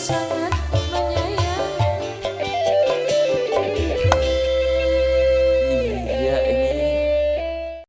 sun.